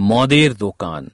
মদের দোকান